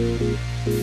Música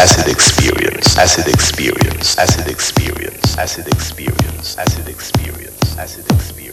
acid experience, acid experience, acid experience, acid experience, acid experience, acid experience,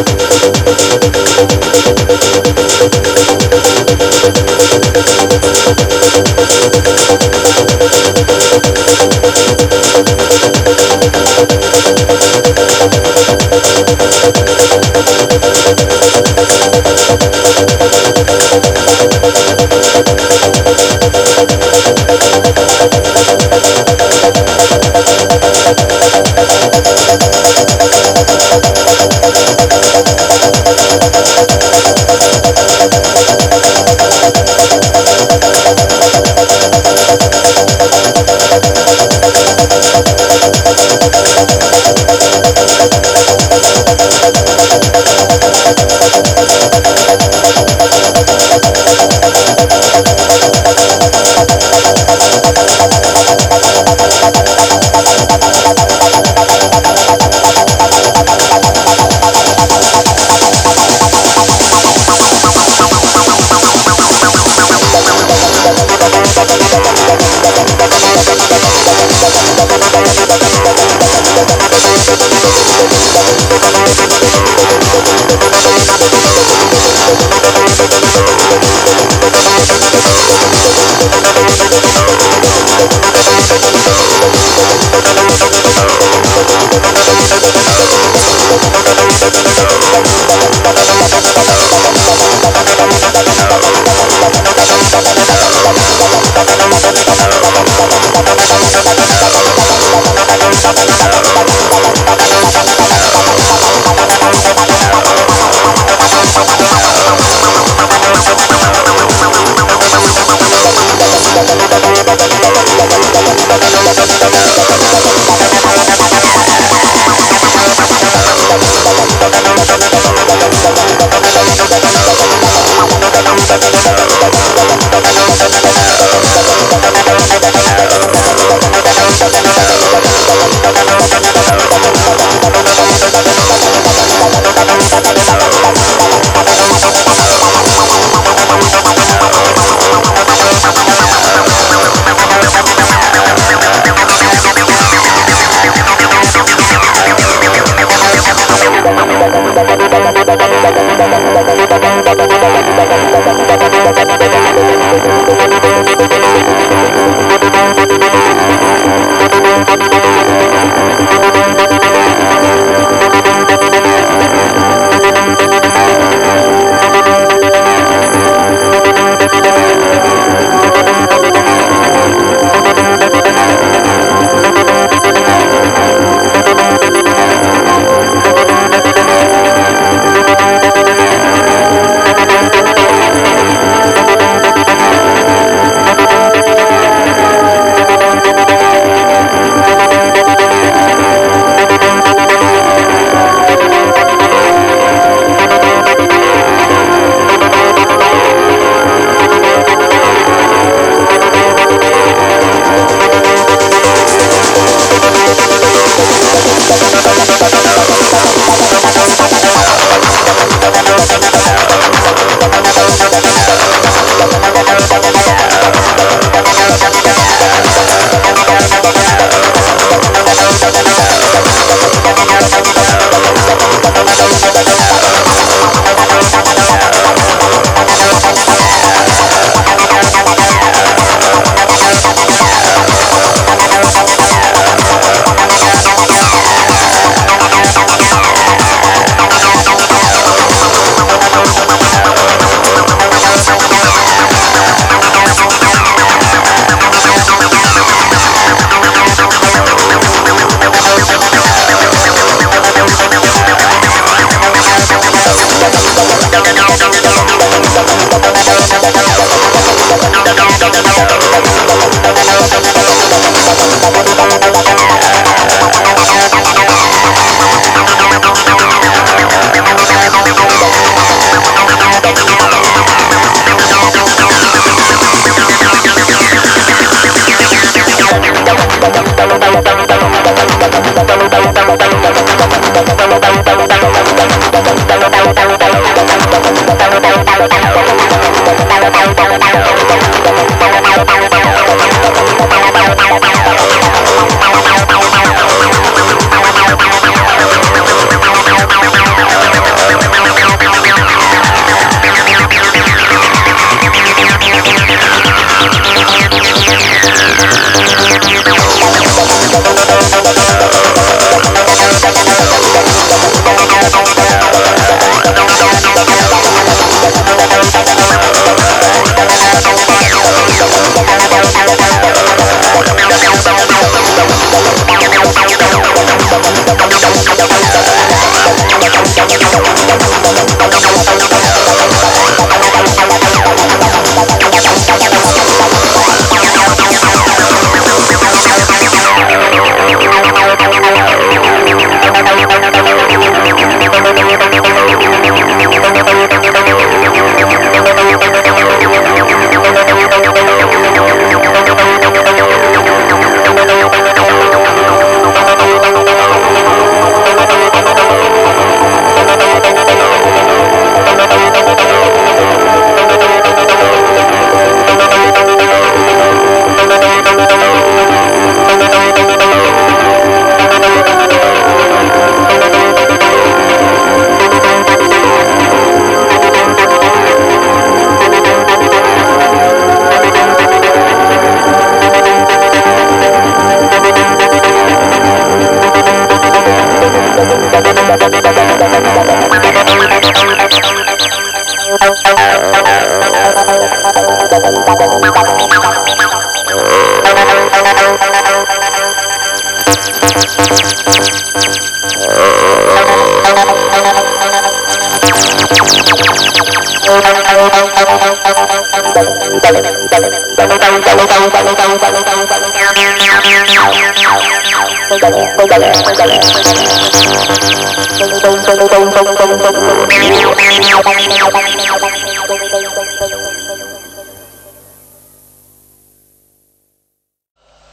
Thank you.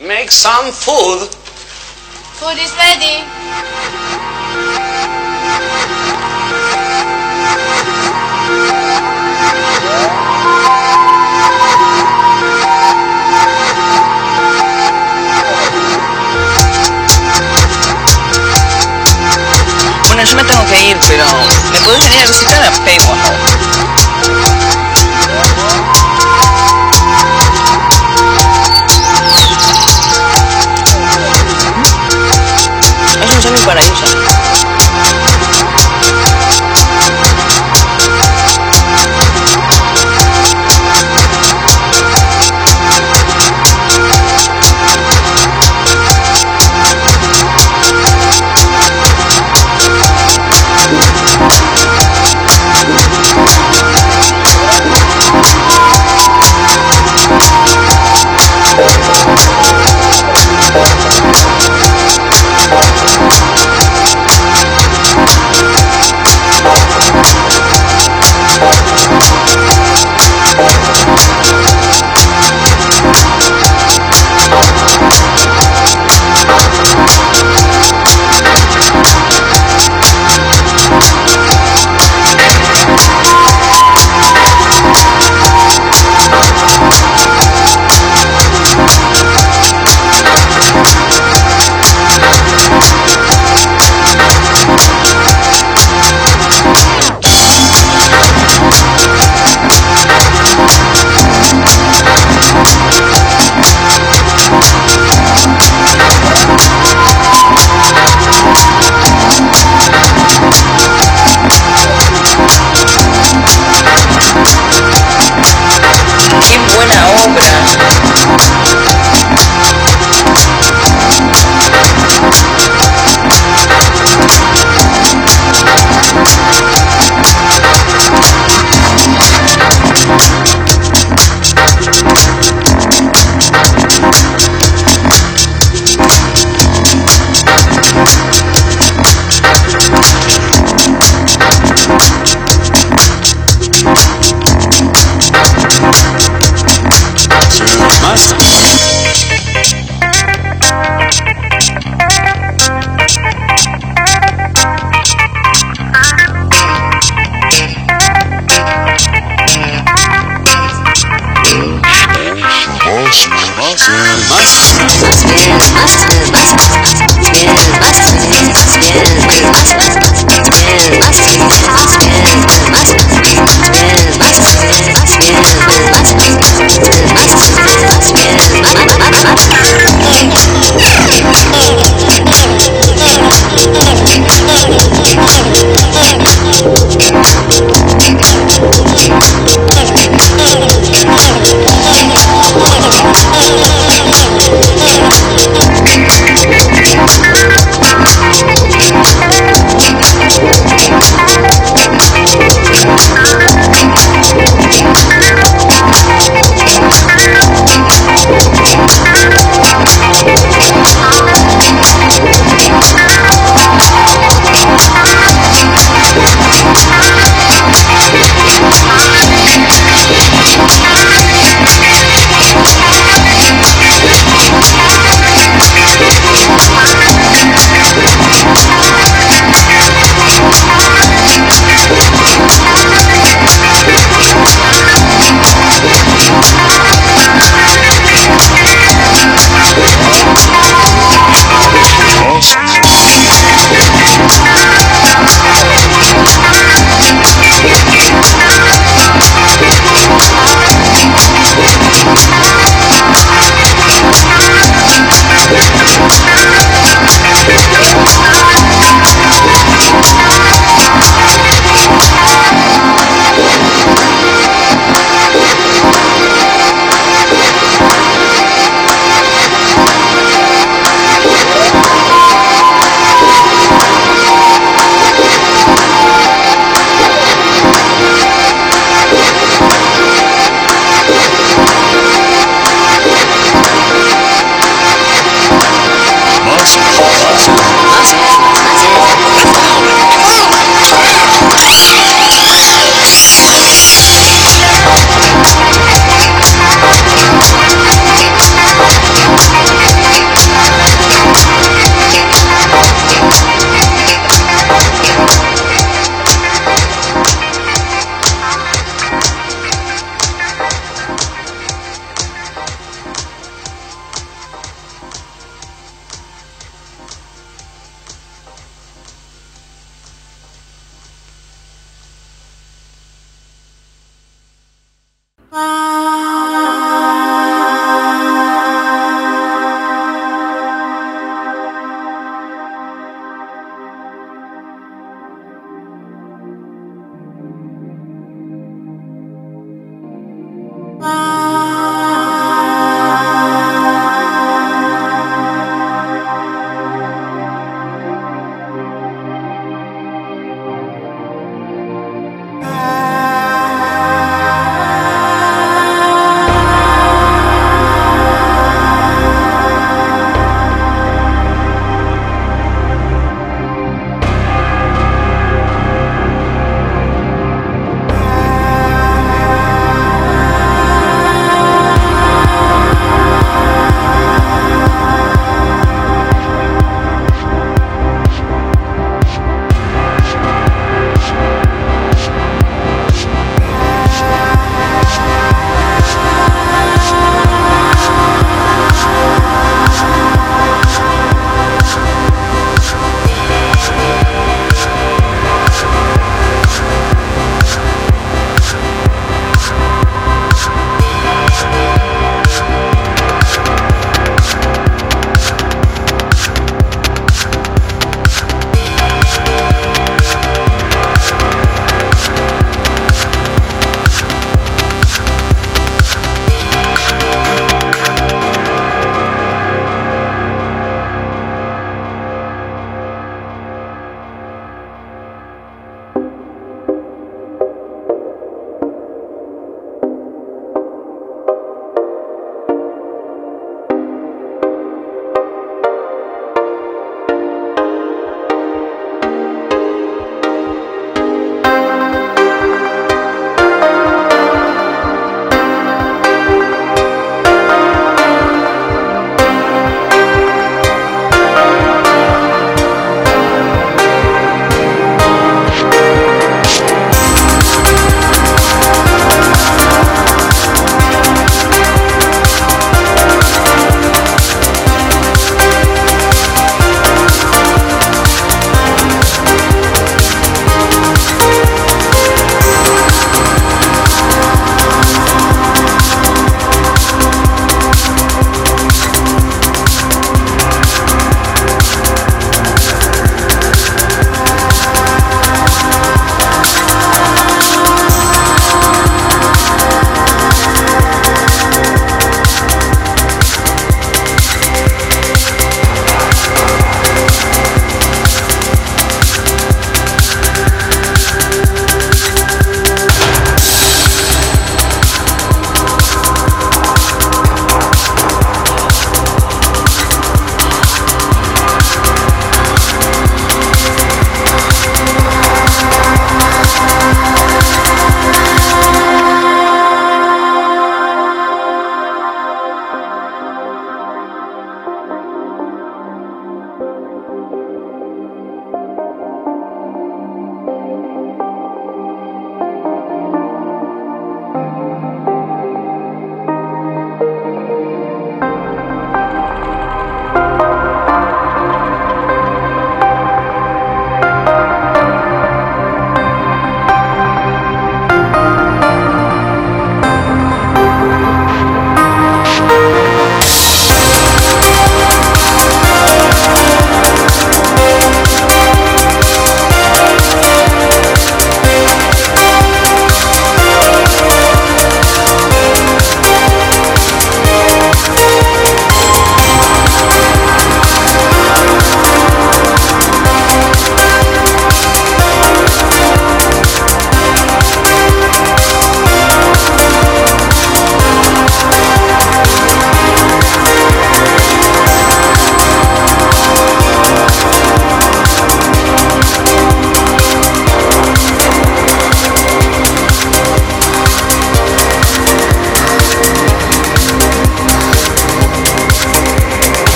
Make some food. Food is ready. Bueno, yo me tengo que ir, pero ¿me podés venir a visitar a Paywall? Paraíso. Thank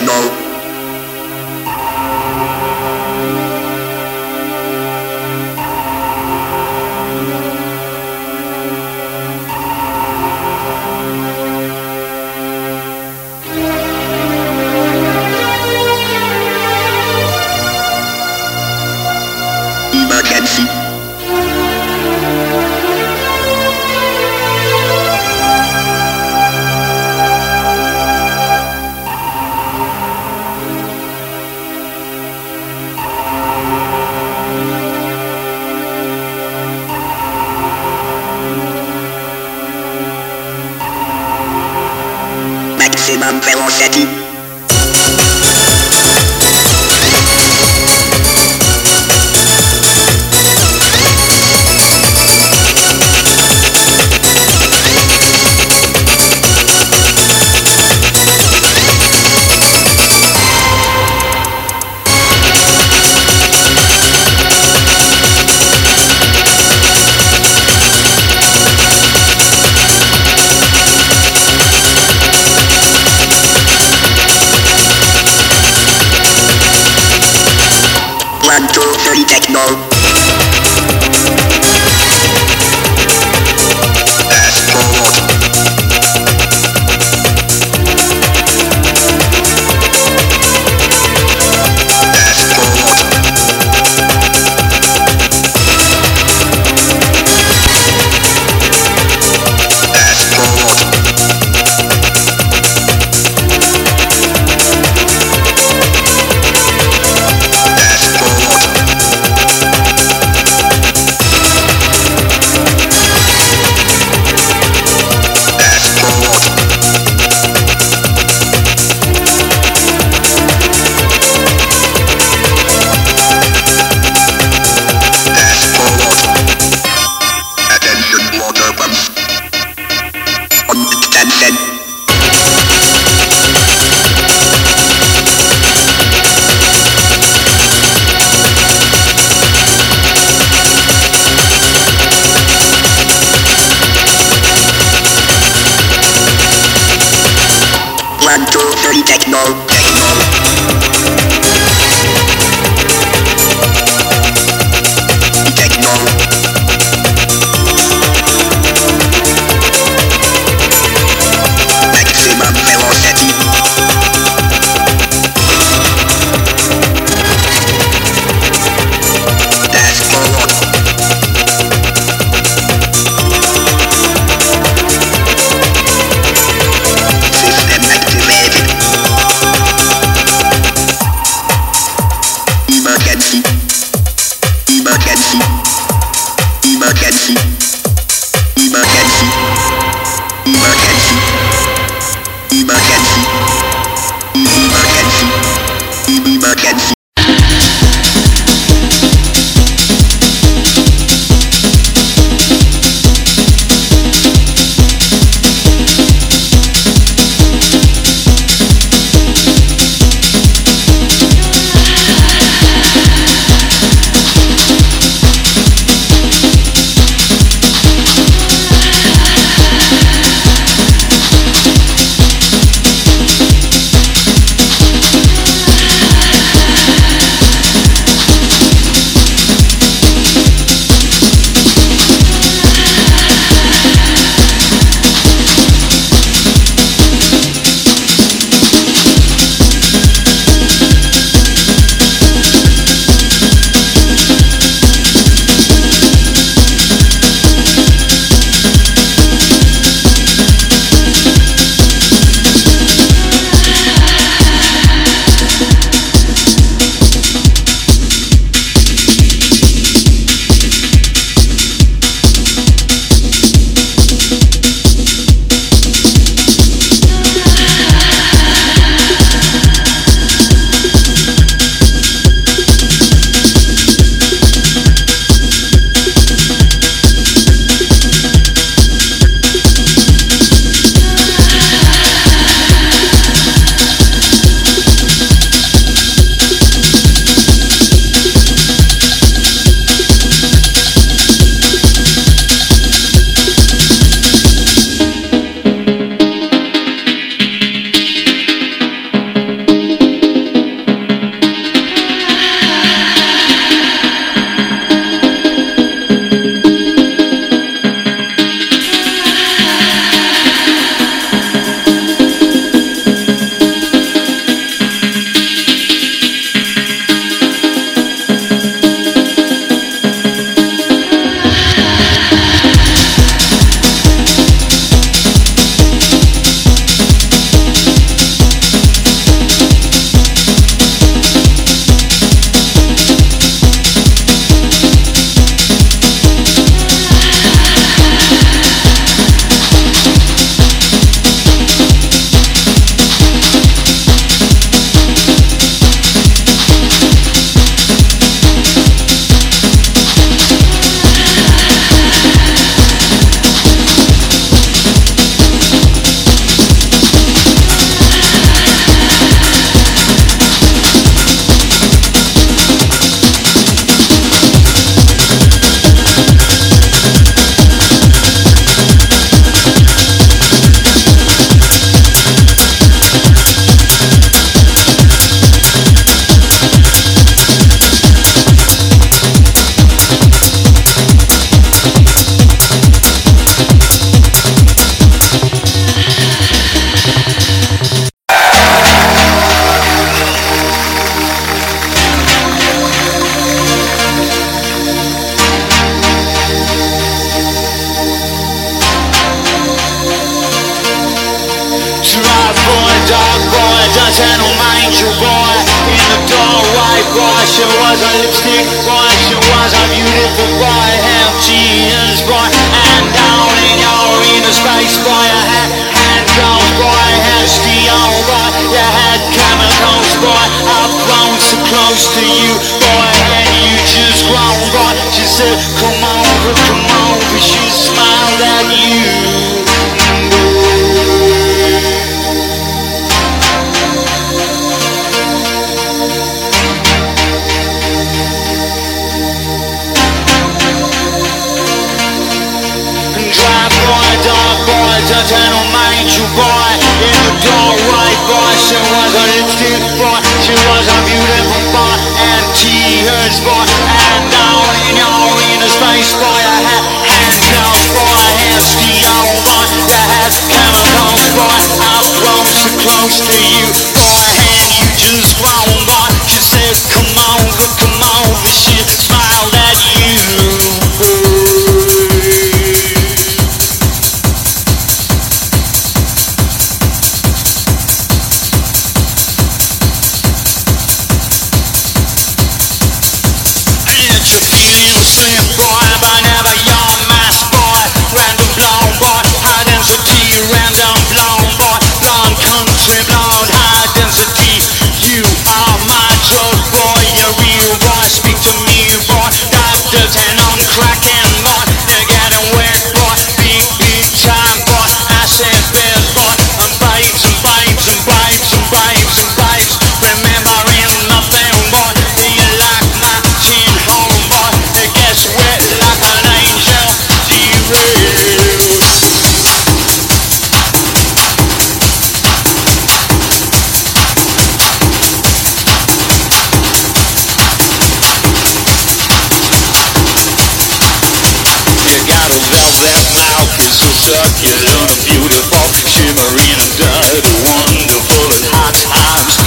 No. Gentle angel boy in the doorway boy. She was a lipstick boy. She was a beautiful boy. Half tears boy. And down in your inner space boy. You had handcuffs boy. Had steel boy. You had chemicals boy. I've grown so close to you boy. And you just grown boy. She said, come over, come over. She smiled at you. Boy, the gentle angel boy. In the doorway boy, she was a lipstick boy She was a beautiful boy, and tears boy And down in your inner space boy I had handcuffs boy, I had steel boy I had chemicals boy. I've grown so close to you boy. And you just grown boy She said come over, come over She mouth, you're and beautiful, shimmering and dirty, wonderful and hot times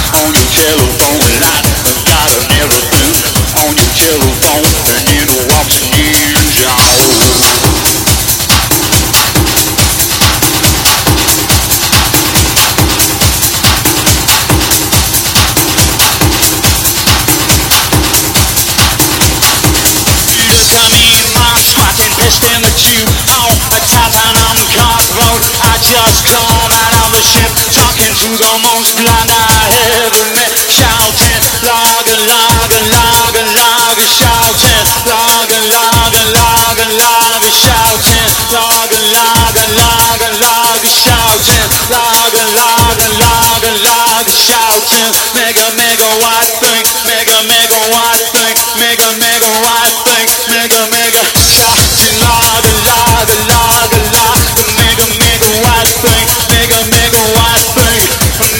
lager, lager, lager, lager, shouting, lager, lager, lager, lager, shouting. Mega, mega white thing, mega, mega white thing, mega, mega white thing, mega, mega shouting, lager, lager, lager, lager, mega, mega white thing, mega, mega white thing.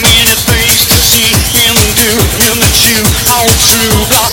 Many things to see and do in the two on two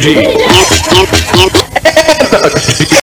Tú